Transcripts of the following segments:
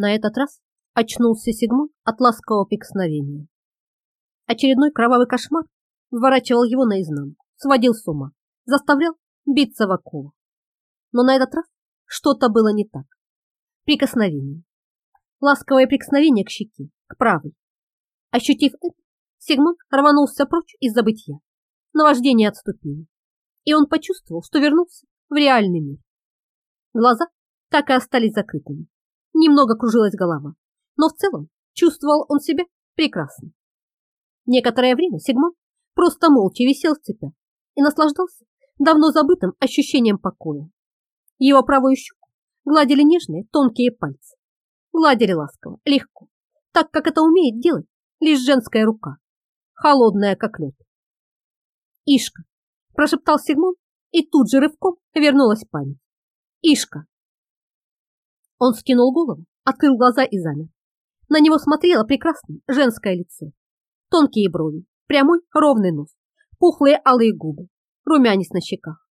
На этот раз очнулся Сигмон от ласкового прикосновения. Очередной кровавый кошмар выворачивал его наизнанку, сводил с ума, заставлял биться в оковах. Но на этот раз что-то было не так. Прикосновение. Ласковое прикосновение к щеке, к правой. Ощутив это, Сигмон рванулся прочь из забытья. Наваждение отступило, и он почувствовал, что вернулся в реальный мир. Глаза так и остались закрытыми. Немного кружилась голова, но в целом чувствовал он себя прекрасно. Некоторое время Сигмон просто молча висел в цепях и наслаждался давно забытым ощущением покоя. Его правую щеку гладили нежные тонкие пальцы. Гладили ласково, легко, так как это умеет делать лишь женская рука, холодная как лед. «Ишка!» – прошептал Сигмон, и тут же рывком вернулась память. «Ишка!» Он скинул голову, открыл глаза и замер. На него смотрело прекрасное женское лицо. Тонкие брови, прямой ровный нос, пухлые алые губы, румянец на щеках.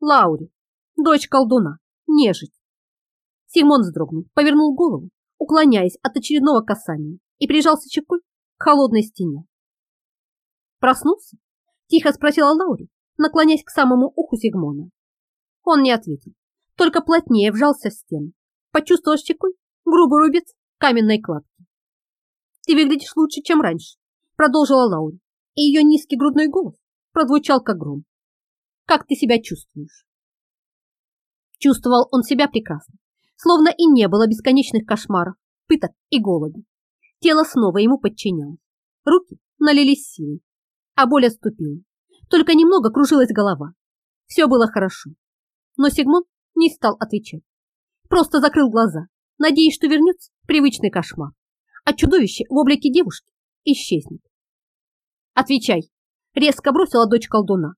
Лаури, дочь колдуна, нежить. Симон вздрогнул, повернул голову, уклоняясь от очередного касания и прижался щекой к холодной стене. Проснулся? Тихо спросила Лаури, наклоняясь к самому уху Сигмона. Он не ответил, только плотнее вжался в стену, почувствовал щекой грубый рубец каменной кладки. «Ты выглядишь лучше, чем раньше», — продолжила Лаури, и ее низкий грудной голос прозвучал как гром. «Как ты себя чувствуешь?» Чувствовал он себя прекрасно, словно и не было бесконечных кошмаров, пыток и голода. Тело снова ему подчинялось. Руки налились силой, а боль отступила. Только немного кружилась голова. Все было хорошо. Но Сигмон не стал отвечать. Просто закрыл глаза, надеясь, что вернется привычный кошмар, а чудовище в облике девушки исчезнет. «Отвечай!» — резко бросила дочь колдуна.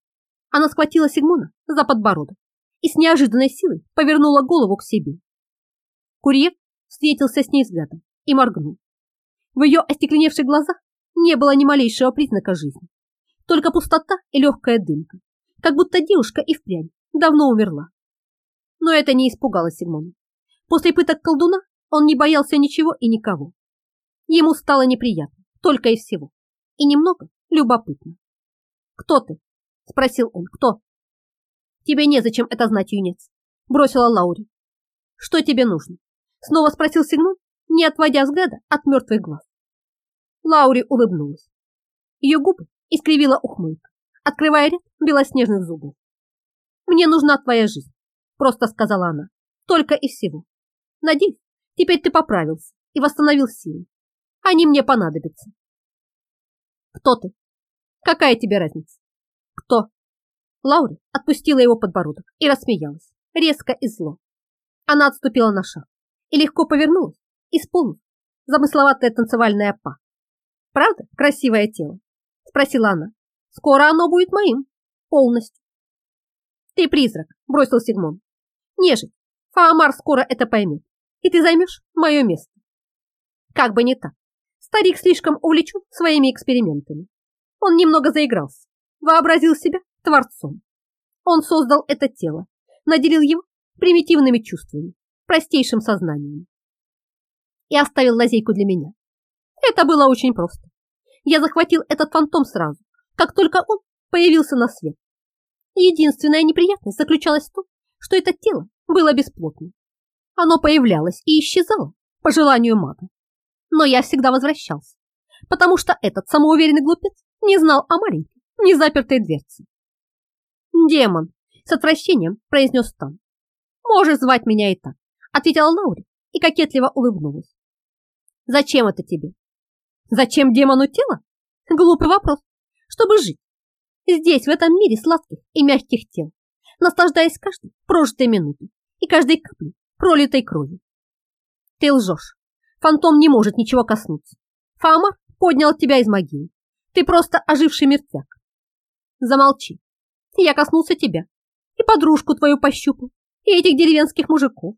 Она схватила Сигмона за подбородок и с неожиданной силой повернула голову к себе. Курьер встретился с ней взглядом и моргнул. В ее остекленевших глазах не было ни малейшего признака жизни, только пустота и легкая дымка, как будто девушка и впрямь давно умерла. Но это не испугало Сигмона. После пыток колдуна он не боялся ничего и никого. Ему стало неприятно, только и всего. И немного любопытно. «Кто ты?» – спросил он. «Кто?» «Тебе незачем это знать, юнец», – бросила Лаури. «Что тебе нужно?» – снова спросил Сигмон, не отводя взгляда от мертвых глаз. Лаури улыбнулась. Ее губы искривила ухмылка, открывая ряд белоснежных зубов. «Мне нужна твоя жизнь», – просто сказала она. «Только и всего. Надеюсь, теперь ты поправился и восстановил силы. Они мне понадобятся». «Кто ты? Какая тебе разница?» «Кто?» Лаури отпустила его подбородок и рассмеялась, резко и зло. Она отступила на шаг и легко повернулась, исполнив замысловатая танцевальная па. «Правда красивое тело?» – спросила она. «Скоро оно будет моим, полностью». «Ты призрак», – бросил Сигмон. «Нежить, Фаамар скоро это поймет, и ты займешь мое место». Как бы не так. Старик слишком увлечен своими экспериментами. Он немного заигрался, вообразил себя творцом. Он создал это тело, наделил его примитивными чувствами, простейшим сознанием. И оставил лазейку для меня. Это было очень просто. Я захватил этот фантом сразу, как только он появился на свет. Единственная неприятность заключалась в том, что это тело было бесплотным. Оно появлялось и исчезало по желанию мага. Но я всегда возвращался, потому что этот самоуверенный глупец не знал о маленькой, незапертой дверце. «Демон!» — с отвращением произнес Стан. «Можешь звать меня и так», — ответила Лаури и кокетливо улыбнулась. «Зачем это тебе?» «Зачем демону тело?» Глупый вопрос. Чтобы жить. Здесь, в этом мире сладких и мягких тел, наслаждаясь каждой прожитой минутой и каждой каплей пролитой крови. Ты лжешь. Фантом не может ничего коснуться. Фама поднял тебя из могилы. Ты просто оживший мертвяк. Замолчи. Я коснулся тебя. И подружку твою пощупал. И этих деревенских мужиков.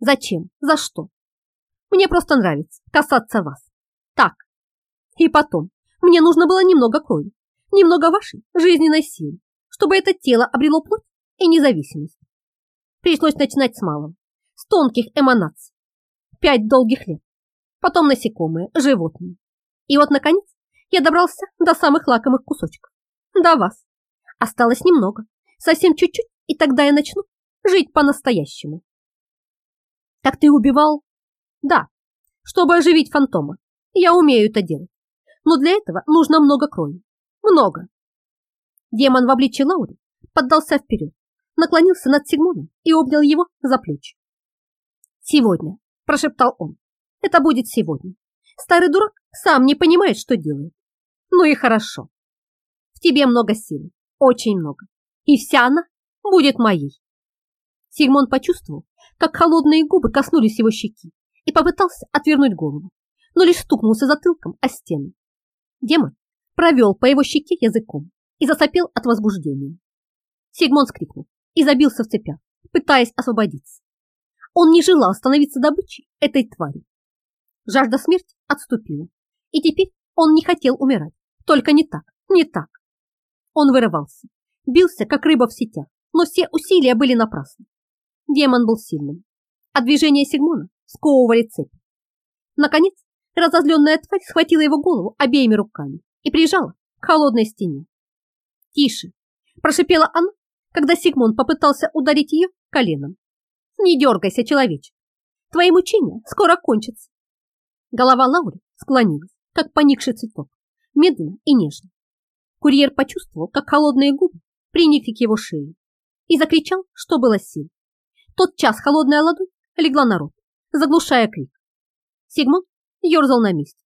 Зачем? За что? Мне просто нравится касаться вас. Так. И потом, мне нужно было немного крови, немного вашей жизненной силы, чтобы это тело обрело плоть и независимость. Пришлось начинать с малого, с тонких эманаций. пять долгих лет. Потом насекомые, животные. И вот, наконец, я добрался до самых лакомых кусочков. До вас. Осталось немного, совсем чуть-чуть, и тогда я начну жить по-настоящему. Так ты убивал? Да, чтобы оживить фантома. Я умею это делать. Но для этого нужно много крови. Много. Демон в обличье Лаури поддался вперед, наклонился над Сигмоном и обнял его за плечи. «Сегодня», – прошептал он, – «это будет сегодня. Старый дурак сам не понимает, что делает. Ну и хорошо. В тебе много силы, очень много, и вся она будет моей». Сигмон почувствовал, как холодные губы коснулись его щеки и попытался отвернуть голову, но лишь стукнулся затылком о стену. Демон провел по его щеке языком и засопел от возбуждения. Сигмон скрикнул и забился в цепях, пытаясь освободиться. Он не желал становиться добычей этой твари. Жажда смерти отступила, и теперь он не хотел умирать, только не так, не так. Он вырывался, бился, как рыба в сетях, но все усилия были напрасны. Демон был сильным, а движения Сигмона сковывали цепь. Наконец, разозленная тварь схватила его голову обеими руками и прижала к холодной стене. «Тише!» – прошипела она, когда Сигмон попытался ударить ее коленом. «Не дергайся, человечек! Твои мучения скоро кончатся!» Голова Лаури склонилась, как поникший цветок, медленно и нежно. Курьер почувствовал, как холодные губы приникли к его шее и закричал, что было сил. Тот час холодная ладонь легла на рот, заглушая крик. Сигмон ерзал на месте,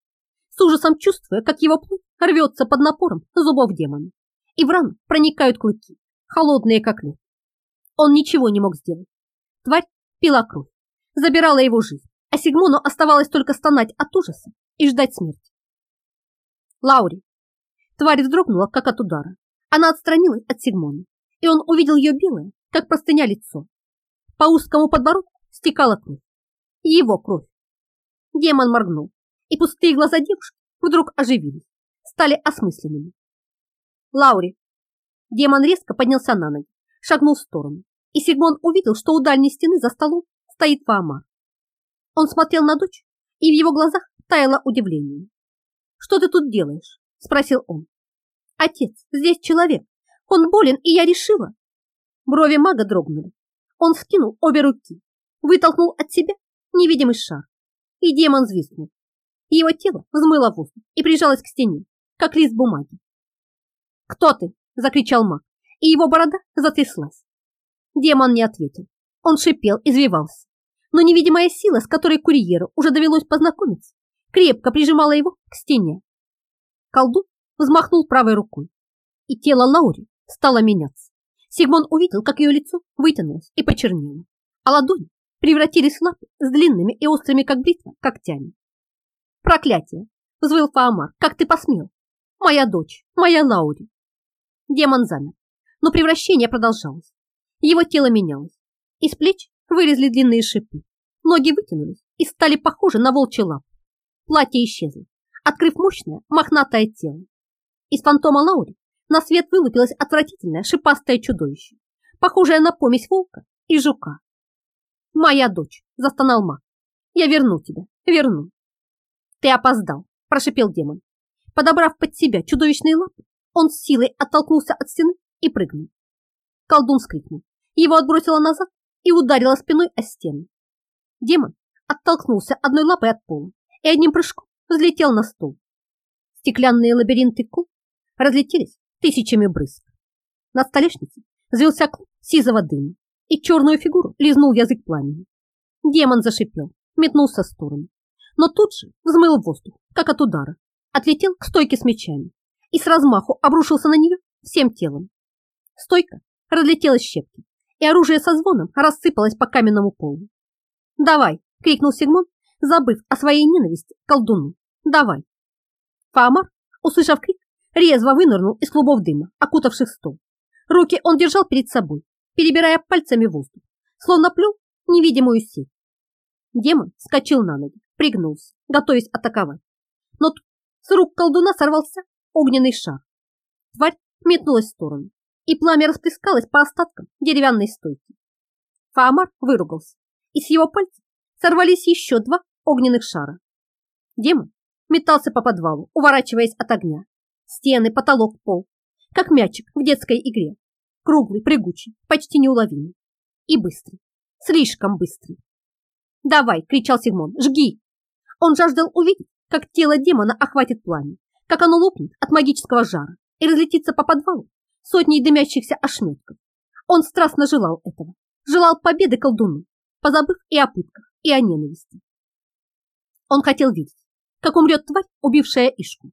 с ужасом чувствуя, как его плоть рвется под напором зубов демона, и в рану проникают клыки, холодные как лед. Он ничего не мог сделать. Тварь пила кровь, забирала его жизнь, а Сигмону оставалось только стонать от ужаса и ждать смерти. Лаури. Тварь вздрогнула, как от удара. Она отстранилась от Сигмона, и он увидел ее белое, как простыня лицо. По узкому подбородку стекала кровь. Его кровь. Демон моргнул, и пустые глаза девушки вдруг оживились, стали осмысленными. Лаури. Демон резко поднялся на ноги, шагнул в сторону, и Сигмон увидел, что у дальней стены за столом стоит Фаама. Он смотрел на дочь, и в его глазах таяло удивление. «Что ты тут делаешь?» – спросил он. «Отец, здесь человек. Он болен, и я решила». Брови мага дрогнули. Он скинул обе руки, вытолкнул от себя невидимый шар, и демон взвизгнул. Его тело взмыло воздух и прижалось к стене, как лист бумаги. «Кто ты?» – закричал маг, и его борода затряслась. Демон не ответил. Он шипел, извивался. Но невидимая сила, с которой курьеру уже довелось познакомиться, крепко прижимала его к стене. Колдун взмахнул правой рукой, и тело Лаури стало меняться. Сигмон увидел, как ее лицо вытянулось и почернело, а ладони превратились в лапы с длинными и острыми, как бритва, когтями. «Проклятие!» — взвыл Фаамар. «Как ты посмел? Моя дочь, моя Лаури!» Демон замер, но превращение продолжалось. Его тело менялось. Из плеч вылезли длинные шипы. Ноги вытянулись и стали похожи на волчий лап. Платье исчезло, открыв мощное, мохнатое тело. Из фантома Лаури на свет вылупилось отвратительное шипастое чудовище, похожее на помесь волка и жука. «Моя дочь!» – застонал маг. «Я верну тебя, верну!» «Ты опоздал!» – прошипел демон. Подобрав под себя чудовищные лапы, он с силой оттолкнулся от стены и прыгнул. Колдун скрикнул. Его отбросило назад и ударило спиной о стену. Демон оттолкнулся одной лапой от пола и одним прыжком взлетел на стол. Стеклянные лабиринты кул разлетелись тысячами брызг. Над столешницей взвелся клуб сизого дыма, и черную фигуру лизнул язык пламени. Демон зашипел, метнулся в сторону, но тут же взмыл в воздух, как от удара, отлетел к стойке с мечами и с размаху обрушился на нее всем телом. Стойка разлетелась щепки, и оружие со звоном рассыпалось по каменному полу. «Давай!» — крикнул Сигмон, забыв о своей ненависти к колдуну. «Давай!» Фаамар, услышав крик, резво вынырнул из клубов дыма, окутавших стол. Руки он держал перед собой, перебирая пальцами воздух, словно плел невидимую сеть. Демон скочил на ноги, пригнулся, готовясь атаковать. Но с рук колдуна сорвался огненный шар. Тварь метнулась в сторону, и пламя расплескалось по остаткам деревянной стойки. Фаамар выругался, и с его пальцев сорвались еще два огненных шара. Демон метался по подвалу, уворачиваясь от огня. Стены, потолок, пол. Как мячик в детской игре. Круглый, прыгучий, почти неуловимый. И быстрый. Слишком быстрый. «Давай!» — кричал Сигмон. «Жги!» Он жаждал увидеть, как тело демона охватит пламя, как оно лопнет от магического жара и разлетится по подвалу сотней дымящихся ошметков. Он страстно желал этого, желал победы колдуну, позабыв и о пытках, и о ненависти. Он хотел видеть, как умрет тварь, убившая Ишку.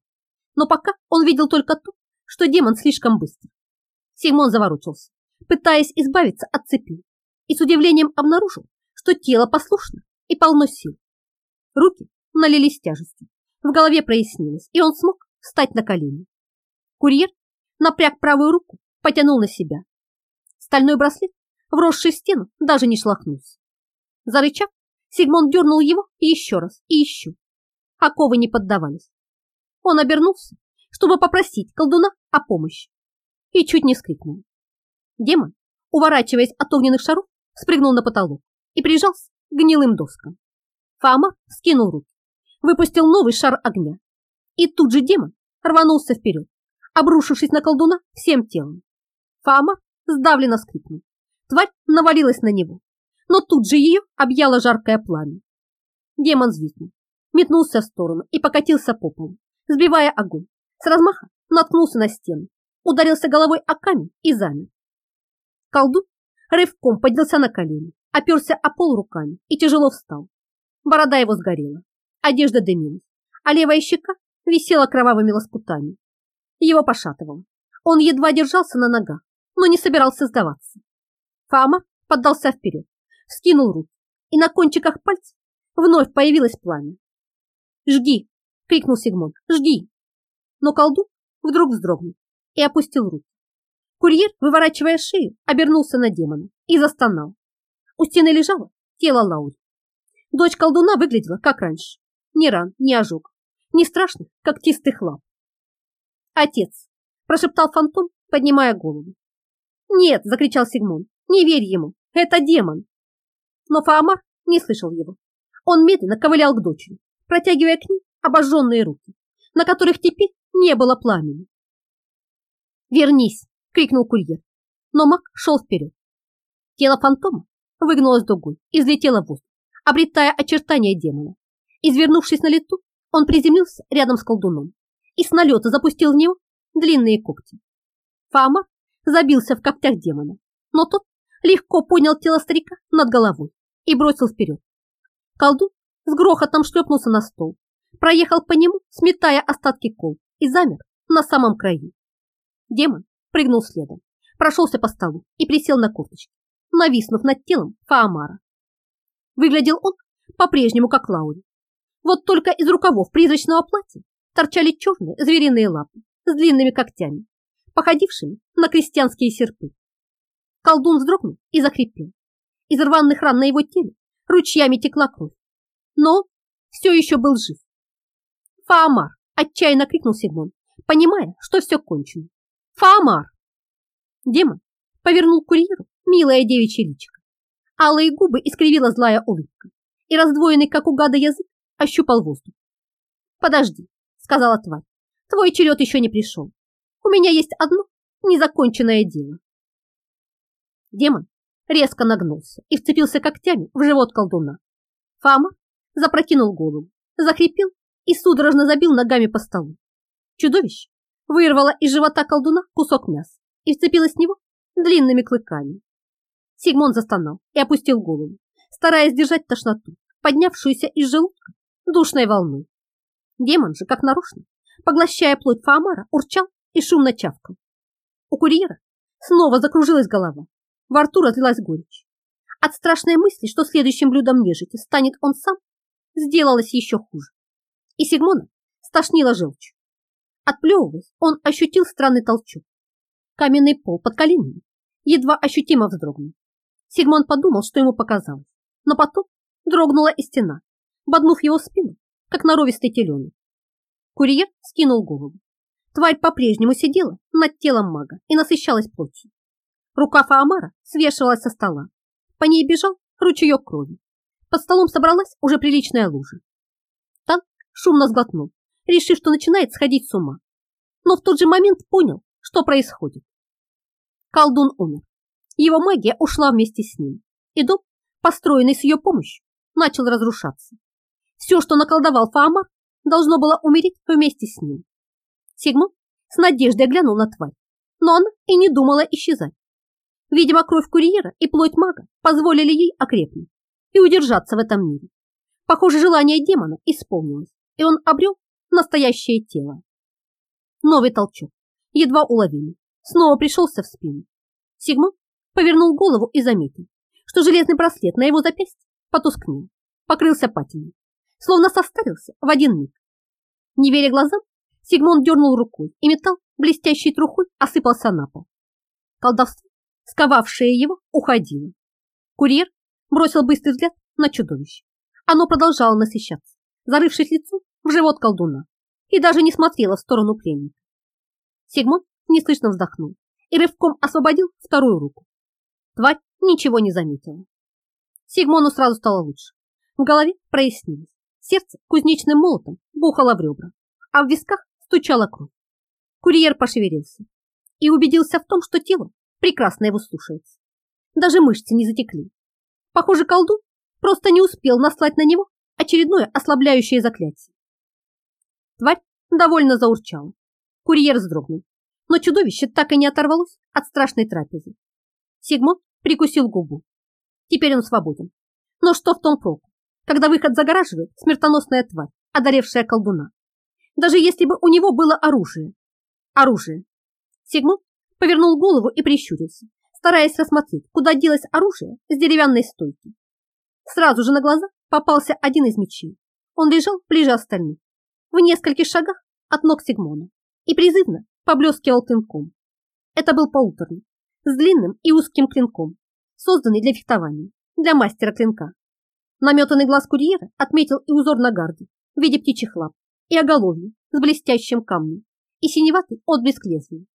Но пока он видел только то, что демон слишком быстр. Симон заворочился, пытаясь избавиться от цепи, и с удивлением обнаружил, что тело послушно и полно сил. Руки налились тяжестью, в голове прояснилось, и он смог встать на колени. Курьер напряг правую руку, потянул на себя. Стальной браслет, вросший в стену, даже не шлахнулся. Зарычав, Сигмон дернул его еще раз и еще. Оковы не поддавались. Он обернулся, чтобы попросить колдуна о помощи, и чуть не скрикнул. Демон, уворачиваясь от огненных шаров, спрыгнул на потолок и прижался к гнилым доскам. Фама скинул руки, выпустил новый шар огня, и тут же демон рванулся вперед, обрушившись на колдуна всем телом. Фама сдавленно скрикнул. Тварь навалилась на него, но тут же ее объяло жаркое пламя. Демон взвизгнул, метнулся в сторону и покатился по полу, сбивая огонь. С размаха наткнулся на стену, ударился головой о камень и замер. Колдун рывком поднялся на колени, оперся о пол руками и тяжело встал. Борода его сгорела, одежда дымилась, а левая щека висела кровавыми лоскутами. Его пошатывало. Он едва держался на ногах, но не собирался сдаваться. Фама поддался вперед, скинул руки, и на кончиках пальцев вновь появилось пламя. «Жги!» — крикнул Сигмон. «Жги!» Но колдун вдруг вздрогнул и опустил руки. Курьер, выворачивая шею, обернулся на демона и застонал. У стены лежало тело Лаури. Дочь колдуна выглядела как раньше. Ни ран, ни ожог, ни страшных когтистых лап. «Отец!» – прошептал фантом, поднимая голову. «Нет!» – закричал Сигмон. «Не верь ему! Это демон!» Но Фаамар не слышал его. Он медленно ковылял к дочери, протягивая к ней обожженные руки, на которых теперь не было пламени. «Вернись!» – крикнул курьер, но маг шел вперед. Тело фантома выгнулось дугой и взлетело в воздух, обретая очертания демона. Извернувшись на лету, он приземлился рядом с колдуном и с налета запустил в него длинные когти. Фама забился в когтях демона, но тот легко понял тело старика над головой и бросил вперед. Колдун с грохотом шлепнулся на стол, проехал по нему, сметая остатки кол, и замер на самом краю. Демон прыгнул следом, прошелся по столу и присел на корточки, нависнув над телом Фаамара. Выглядел он по-прежнему как Лаури. Вот только из рукавов призрачного платья торчали черные звериные лапы с длинными когтями, походившими на крестьянские серпы. Колдун вздрогнул и захрипел. Из рваных ран на его теле ручьями текла кровь. Но все еще был жив. «Фаамар!» – отчаянно крикнул Сигмон, понимая, что все кончено. «Фаамар!» Демон повернул курьеру милое девичье личико. Алые губы искривила злая улыбка, и раздвоенный, как у гада, язык ощупал воздух. «Подожди, сказала тварь. Твой черед еще не пришел. У меня есть одно незаконченное дело. Демон резко нагнулся и вцепился когтями в живот колдуна. Фама запрокинул голову, захрипел и судорожно забил ногами по столу. Чудовище вырвало из живота колдуна кусок мяса и вцепилось в него длинными клыками. Сигмон застонал и опустил голову, стараясь держать тошноту, поднявшуюся из желудка душной волной. Демон же, как нарочно, поглощая плоть Фаамара, урчал и шумно чавкал. У курьера снова закружилась голова, во рту разлилась горечь. От страшной мысли, что следующим блюдом нежити станет он сам, сделалось еще хуже. И Сигмона стошнило желчь. Отплевываясь, он ощутил странный толчок. Каменный пол под коленями едва ощутимо вздрогнул. Сигмон подумал, что ему показалось, но потом дрогнула и стена, боднув его спину как норовистый теленок. Курьер скинул голову. Тварь по-прежнему сидела над телом мага и насыщалась плотью. Рука Фаамара свешивалась со стола. По ней бежал ручеек крови. Под столом собралась уже приличная лужа. Тан шумно сглотнул, решив, что начинает сходить с ума. Но в тот же момент понял, что происходит. Колдун умер. Его магия ушла вместе с ним, и дом, построенный с ее помощью, начал разрушаться. Все, что наколдовал Фаамар, должно было умереть вместе с ним. Сигмунд с надеждой глянул на тварь, но она и не думала исчезать. Видимо, кровь курьера и плоть мага позволили ей окрепнуть и удержаться в этом мире. Похоже, желание демона исполнилось, и он обрел настоящее тело. Новый толчок, едва уловимый, снова пришелся в спину. Сигмунд повернул голову и заметил, что железный браслет на его запястье потускнел, покрылся патиной, словно состарился в один миг. Не веря глазам, Сигмунд дернул рукой, и металл, блестящей трухой, осыпался на пол. Колдовство, сковавшее его, уходило. Курьер бросил быстрый взгляд на чудовище. Оно продолжало насыщаться, зарывшись лицом в живот колдуна, и даже не смотрело в сторону пленника. Сигмунд неслышно вздохнул и рывком освободил вторую руку. Тварь ничего не заметила. Сигмону сразу стало лучше. В голове прояснилось. Сердце кузнечным молотом бухало в ребра, а в висках стучала кровь. Курьер пошевелился и убедился в том, что тело прекрасно его слушается. Даже мышцы не затекли. Похоже, колдун просто не успел наслать на него очередное ослабляющее заклятие. Тварь довольно заурчала. Курьер вздрогнул, но чудовище так и не оторвалось от страшной трапезы. Сигмунд прикусил губу. Теперь он свободен. Но что в том проку? Когда выход загораживает смертоносная тварь, одаревшая колдуна. Даже если бы у него было оружие. Оружие. Сигмунд повернул голову и прищурился, стараясь рассмотреть, куда делось оружие с деревянной стойки. Сразу же на глаза попался один из мечей. Он лежал ближе остальных, в нескольких шагах от ног Сигмона, и призывно поблескивал клинком. Это был полуторный, с длинным и узким клинком, созданный для фехтования, для мастера клинка. Наметанный глаз курьера отметил и узор на гарде в виде птичьих лап, и оголовье с блестящим камнем, и синеватый отблеск лезвия.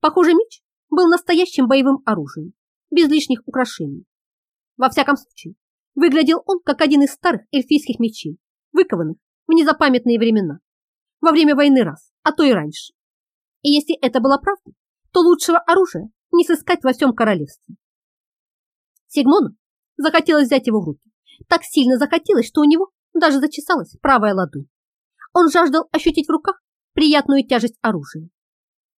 Похоже, меч был настоящим боевым оружием, без лишних украшений. Во всяком случае, выглядел он как один из старых эльфийских мечей, выкованных в незапамятные времена, во время войны раз, а то и раньше. И если это была правда, то лучшего оружия не сыскать во всем королевстве. Сигмону захотелось взять его в руки так сильно захотелось, что у него даже зачесалась правая ладонь. Он жаждал ощутить в руках приятную тяжесть оружия.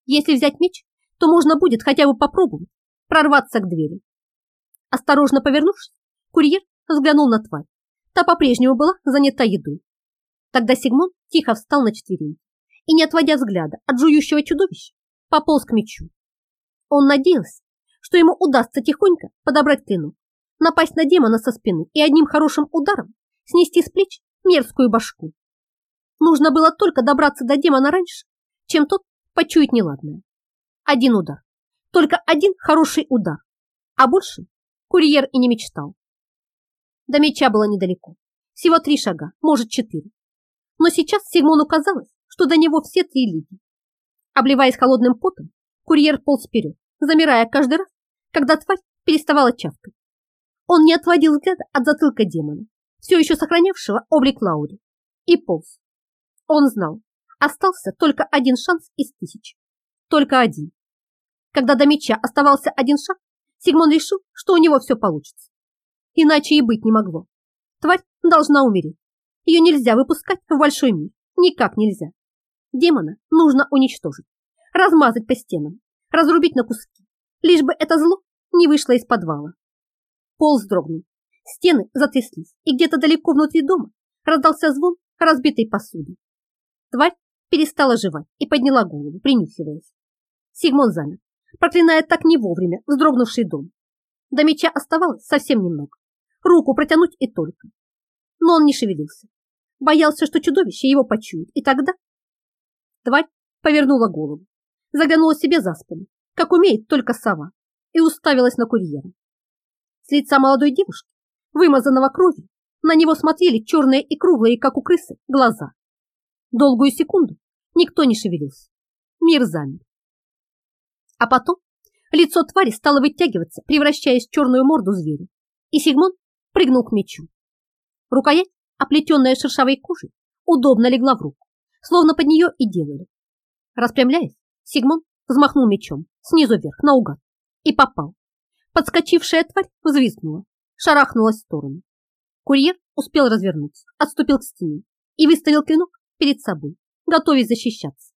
Если взять меч, то можно будет хотя бы попробовать прорваться к двери. Осторожно повернувшись, курьер взглянул на тварь. Та по-прежнему была занята едой. Тогда Сигмон тихо встал на четвереньки и, не отводя взгляда от жующего чудовища, пополз к мечу. Он надеялся, что ему удастся тихонько подобрать клинок напасть на демона со спины и одним хорошим ударом снести с плеч мерзкую башку. Нужно было только добраться до демона раньше, чем тот почует неладное. Один удар. Только один хороший удар. А больше курьер и не мечтал. До меча было недалеко. Всего три шага, может четыре. Но сейчас Сигмону казалось, что до него все три лиги. Обливаясь холодным потом, курьер полз вперед, замирая каждый раз, когда тварь переставала чавкать. Он не отводил взгляда от затылка демона, все еще сохранявшего облик Лаури, и полз. Он знал, остался только один шанс из тысяч. Только один. Когда до меча оставался один шаг, Сигмон решил, что у него все получится. Иначе и быть не могло. Тварь должна умереть. Ее нельзя выпускать в большой мир. Никак нельзя. Демона нужно уничтожить, размазать по стенам, разрубить на куски, лишь бы это зло не вышло из подвала. Пол вздрогнул. Стены затряслись, и где-то далеко внутри дома раздался звон разбитой посуды. Тварь перестала жевать и подняла голову, принюхиваясь. Сигмон замер, проклиная так не вовремя вздрогнувший дом. До меча оставалось совсем немного. Руку протянуть и только. Но он не шевелился. Боялся, что чудовище его почует, и тогда... Тварь повернула голову, заглянула себе за спину, как умеет только сова, и уставилась на курьера. С лица молодой девушки, вымазанного кровью, на него смотрели черные и круглые, как у крысы, глаза. Долгую секунду никто не шевелился. Мир замер. А потом лицо твари стало вытягиваться, превращаясь в черную морду зверя, и Сигмон прыгнул к мечу. Рукоять, оплетенная шершавой кожей, удобно легла в руку, словно под нее и делали. Распрямляясь, Сигмон взмахнул мечом снизу вверх, наугад, и попал. Подскочившая тварь взвизгнула, шарахнулась в сторону. Курьер успел развернуться, отступил к стене и выставил клинок перед собой, готовясь защищаться.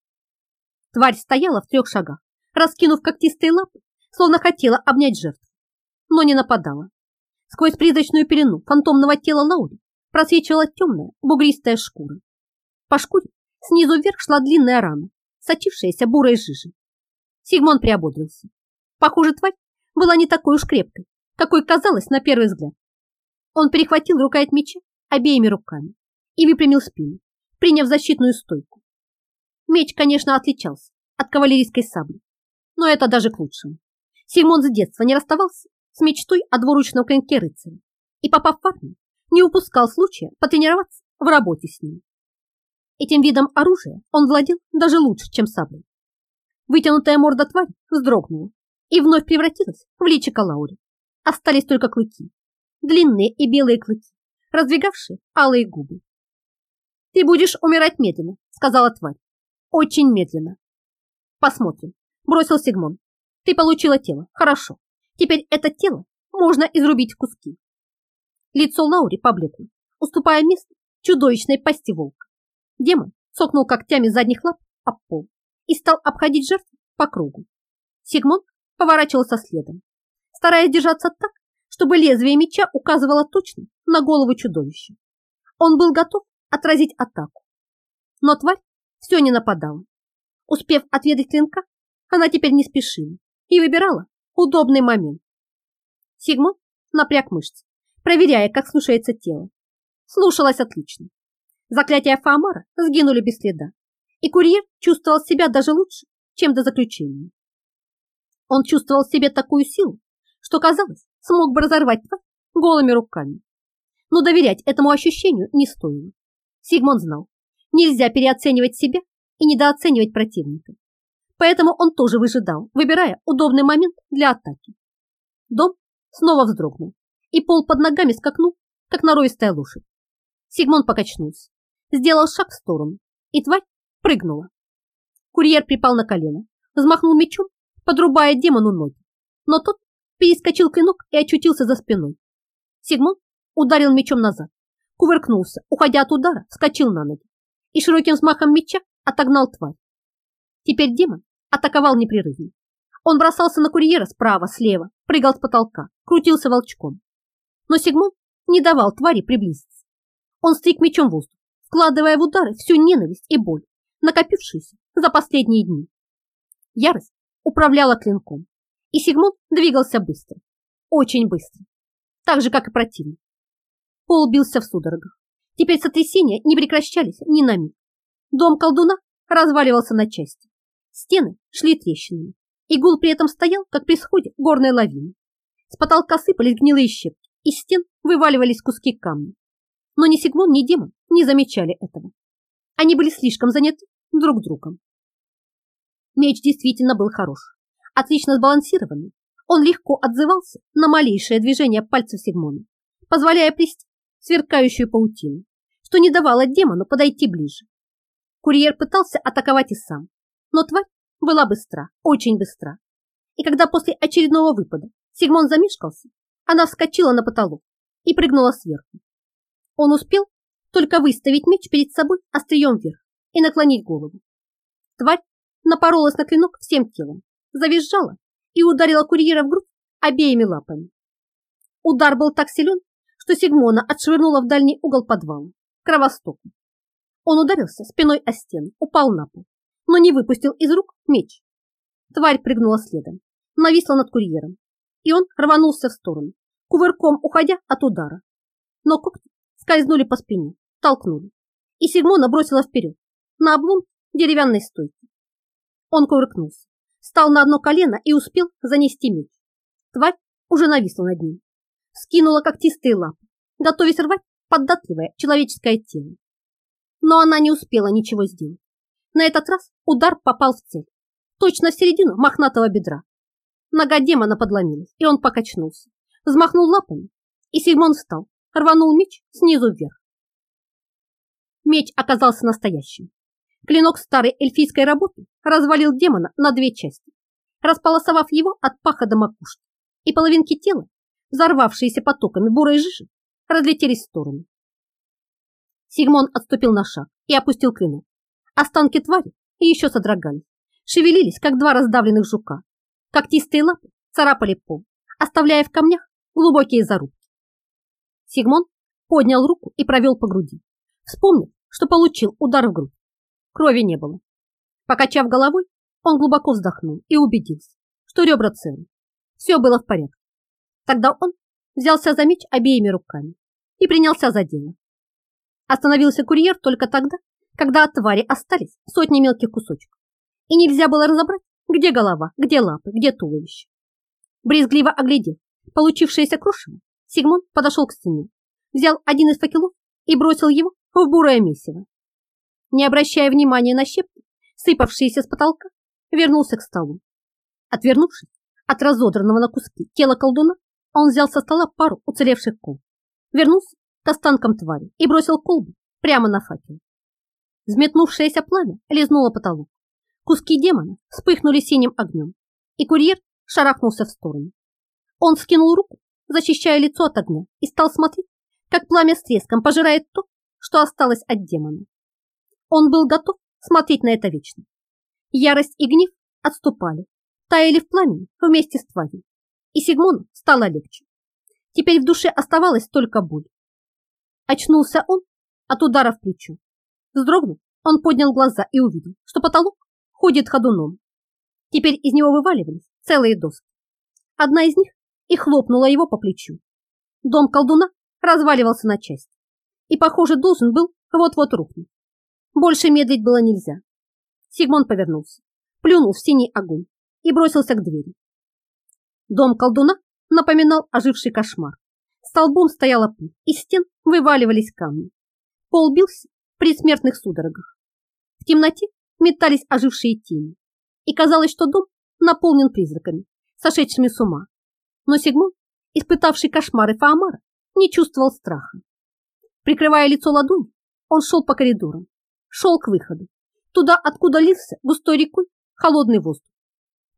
Тварь стояла в трех шагах, раскинув когтистые лапы, словно хотела обнять жертву, но не нападала. Сквозь призрачную пелену фантомного тела Лаури просвечивала темная бугристая шкура. По шкуре снизу вверх шла длинная рана, сочившаяся бурой жижей. Сигмон приободрился. Похоже, тварь была не такой уж крепкой, какой казалось на первый взгляд. Он перехватил рукоять меча обеими руками и выпрямил спину, приняв защитную стойку. Меч, конечно, отличался от кавалерийской сабли, но это даже к лучшему. Симон с детства не расставался с мечтой о двуручном клинке рыцаря и, попав в армию, не упускал случая потренироваться в работе с ним. Этим видом оружия он владел даже лучше, чем саблей. Вытянутая морда твари вздрогнула и вновь превратилась в личико Лаури. Остались только клыки, длинные и белые клыки, раздвигавшие алые губы. «Ты будешь умирать медленно», — сказала тварь. «Очень медленно». «Посмотрим», — бросил Сигмон. «Ты получила тело, хорошо. Теперь это тело можно изрубить в куски». Лицо Лаури поблекло, уступая место чудовищной пасти волка. Демон сокнул когтями задних лап об пол и стал обходить жертву по кругу. Сигмон поворачивался следом, стараясь держаться так, чтобы лезвие меча указывало точно на голову чудовища. Он был готов отразить атаку. Но тварь все не нападала. Успев отведать клинка, она теперь не спешила и выбирала удобный момент. Сигмон напряг мышцы, проверяя, как слушается тело. Слушалось отлично. Заклятия Фаамара сгинули без следа, и курьер чувствовал себя даже лучше, чем до заключения. Он чувствовал в себе такую силу, что, казалось, смог бы разорвать тварь голыми руками. Но доверять этому ощущению не стоило. Сигмон знал, нельзя переоценивать себя и недооценивать противника. Поэтому он тоже выжидал, выбирая удобный момент для атаки. Дом снова вздрогнул, и пол под ногами скакнул, как норовистая лошадь. Сигмон покачнулся, сделал шаг в сторону, и тварь прыгнула. Курьер припал на колено, взмахнул мечом, подрубая демону ноги, но тот перескочил клинок и очутился за спиной. Сигмон ударил мечом назад, кувыркнулся, уходя от удара, вскочил на ноги и широким взмахом меча отогнал тварь. Теперь демон атаковал непрерывно. Он бросался на курьера справа, слева, прыгал с потолка, крутился волчком. Но Сигмон не давал твари приблизиться. Он стриг мечом воздух, вкладывая в удары всю ненависть и боль, накопившуюся за последние дни. Ярость управляла клинком, и Сигмон двигался быстро, очень быстро, так же, как и противник. Пол бился в судорогах. Теперь сотрясения не прекращались ни на миг. Дом колдуна разваливался на части. Стены шли трещинами, и гул при этом стоял, как при сходе горной лавины. С потолка сыпались гнилые щепки, из стен вываливались куски камня. Но ни Сигмон, ни демон не замечали этого. Они были слишком заняты друг другом. Меч действительно был хорош, отлично сбалансированный. Он легко отзывался на малейшее движение пальцев Сигмона, позволяя плести сверкающую паутину, что не давало демону подойти ближе. Курьер пытался атаковать и сам, но тварь была быстра, очень быстра. И когда после очередного выпада Сигмон замешкался, она вскочила на потолок и прыгнула сверху. Он успел только выставить меч перед собой острием вверх и наклонить голову. Тварь напоролась на клинок всем телом, завизжала и ударила курьера в грудь обеими лапами. Удар был так силен, что Сигмона отшвырнула в дальний угол подвала, к. Он ударился спиной о стену, упал на пол, но не выпустил из рук меч. Тварь прыгнула следом, нависла над курьером, и он рванулся в сторону, кувырком уходя от удара. Но когти скользнули по спине, толкнули, и Сигмона бросила вперед, на облом деревянной стойки. Он кувыркнулся, встал на одно колено и успел занести меч. Тварь уже нависла над ним, скинула когтистые лапы, готовясь рвать податливое человеческое тело. Но она не успела ничего сделать. На этот раз удар попал в цель, точно в середину мохнатого бедра. Нога демона подломилась, и он покачнулся, взмахнул лапами, и Сигмон встал, рванул меч снизу вверх. Меч оказался настоящим. Клинок старой эльфийской работы развалил демона на две части, располосовав его от паха до макушки, и половинки тела, взорвавшиеся потоками бурой жижи, разлетелись в стороны. Сигмон отступил на шаг и опустил клинок. Останки твари еще содрогались, шевелились, как два раздавленных жука. Когтистые лапы царапали пол, оставляя в камнях глубокие зарубки. Сигмон поднял руку и провел по груди. Вспомнил, что получил удар в грудь. Крови не было. Покачав головой, он глубоко вздохнул и убедился, что ребра целы. Все было в порядке. Тогда он взялся за меч обеими руками и принялся за дело. Остановился курьер только тогда, когда от твари остались сотни мелких кусочков, и нельзя было разобрать, где голова, где лапы, где туловище. Брезгливо оглядев получившееся крошево, Сигмон подошел к стене, взял один из факелов и бросил его в бурое месиво. Не обращая внимания на щепки, сыпавшиеся с потолка, вернулся к столу. Отвернувшись от разодранного на куски тела колдуна, он взял со стола пару уцелевших кол, вернулся к останкам твари и бросил колбу прямо на факел. Взметнувшееся пламя лизнуло потолок. Куски демона вспыхнули синим огнем, и курьер шарахнулся в сторону. Он скинул руку, защищая лицо от огня, и стал смотреть, как пламя с треском пожирает то, что осталось от демона. Он был готов смотреть на это вечно. Ярость и гнев отступали, таяли в пламени вместе с тварью, и Сигмону стало легче. Теперь в душе оставалась только боль. Очнулся он от удара в плечо. Вздрогнув, он поднял глаза и увидел, что потолок ходит ходуном. Теперь из него вываливались целые доски. Одна из них и хлопнула его по плечу. Дом колдуна разваливался на части и, похоже, должен был вот-вот рухнуть. Больше медлить было нельзя. Сигмон повернулся, плюнул в синий огонь и бросился к двери. Дом колдуна напоминал оживший кошмар. Столбом стояла пыль, из стен вываливались камни. Пол бился в предсмертных судорогах. В темноте метались ожившие тени, и казалось, что дом наполнен призраками, сошедшими с ума. Но Сигмон, испытавший кошмары Фаамара, не чувствовал страха. Прикрывая лицо ладонью, он шел по коридорам, шел к выходу, туда, откуда лился густой рекой холодный воздух.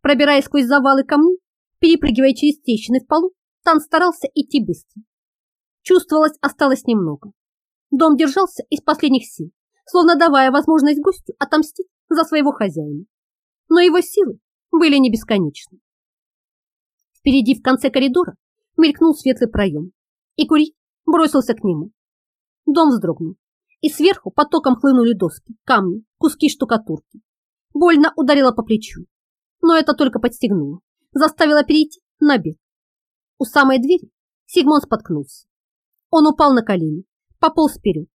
Пробираясь сквозь завалы камней, перепрыгивая через трещины в полу, Тан старался идти быстро. Чувствовалось, осталось немного. Дом держался из последних сил, словно давая возможность гостю отомстить за своего хозяина. Но его силы были не бесконечны. Впереди в конце коридора мелькнул светлый проем, и Кури бросился к нему. Дом вздрогнул, и сверху потоком хлынули доски, камни, куски штукатурки. Больно ударила по плечу, но это только подстегнуло, заставило перейти на бег. У самой двери Сигмон споткнулся. Он упал на колени, пополз вперед,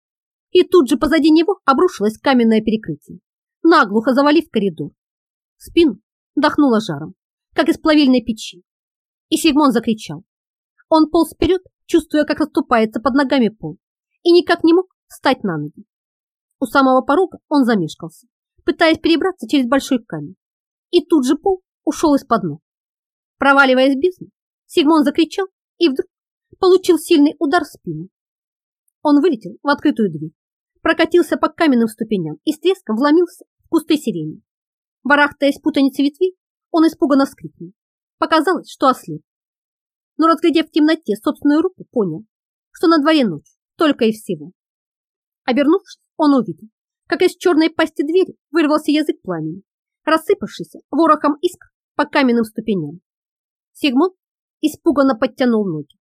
и тут же позади него обрушилось каменное перекрытие, наглухо завалив коридор. Спину дохнуло жаром, как из плавильной печи, и Сигмон закричал. Он полз вперед, чувствуя, как расступается под ногами пол, и никак не мог встать на ноги. У самого порога он замешкался, пытаясь перебраться через большой камень. И тут же пол ушел из-под ног. Проваливаясь в бездну, Сигмон закричал и вдруг получил сильный удар в спину. Он вылетел в открытую дверь, прокатился по каменным ступеням и с треском вломился в кусты сирени. Барахтаясь путаницы ветвей, он испуганно вскрикнул. Показалось, что ослеп. Но, разглядев в темноте собственную руку, понял, что на дворе ночь, только и всего. Обернувшись, он увидел, как из черной пасти двери вырвался язык пламени, рассыпавшийся ворохом искр по каменным ступеням. Сигмон испуганно подтянул ноги.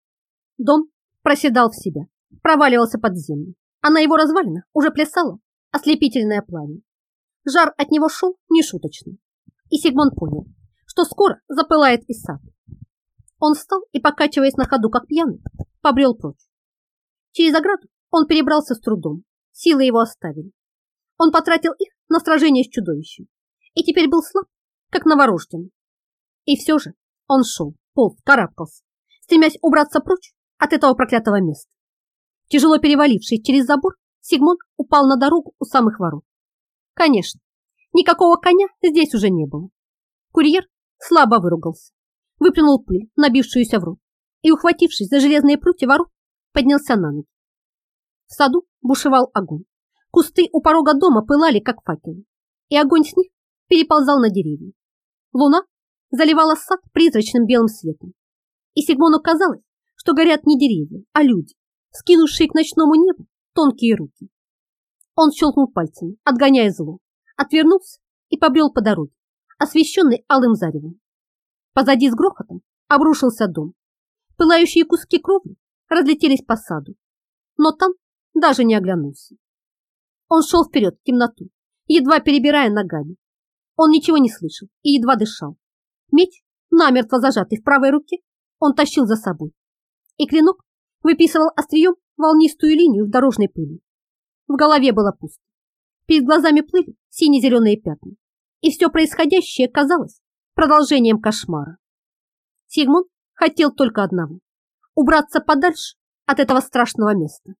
Дом проседал в себя, проваливался под землю, а на его развалинах уже плясало ослепительное пламя. Жар от него шел нешуточный, и Сигмон понял, что скоро запылает и сад. Он встал и, покачиваясь на ходу, как пьяный, побрел прочь. Через ограду он перебрался с трудом, Силы его оставили. Он потратил их на сражение с чудовищем и теперь был слаб, как новорожденный. И все же он шел, полз, карабкался, стремясь убраться прочь от этого проклятого места. Тяжело переваливший через забор, Сигмон упал на дорогу у самых ворот. Конечно, никакого коня здесь уже не было. Курьер слабо выругался, выплюнул пыль, набившуюся в рот, и, ухватившись за железные прутья ворот, поднялся на ноги. В саду бушевал огонь. Кусты у порога дома пылали, как факелы, и огонь с них переползал на деревья. Луна заливала сад призрачным белым светом, и Сигмону казалось, что горят не деревья, а люди, скинувшие к ночному небу тонкие руки. Он щелкнул пальцами, отгоняя зло, отвернулся и побрел по дороге, освещенной алым заревом. Позади с грохотом обрушился дом. Пылающие куски кровли разлетелись по саду, но там даже не оглянулся. Он шел вперед в темноту, едва перебирая ногами. Он ничего не слышал и едва дышал. Меч, намертво зажатый в правой руке, он тащил за собой. И клинок выписывал острием волнистую линию в дорожной пыли. В голове было пусто. Перед глазами плыли сине-зеленые пятна. И все происходящее казалось продолжением кошмара. Сигмунд хотел только одного – убраться подальше от этого страшного места.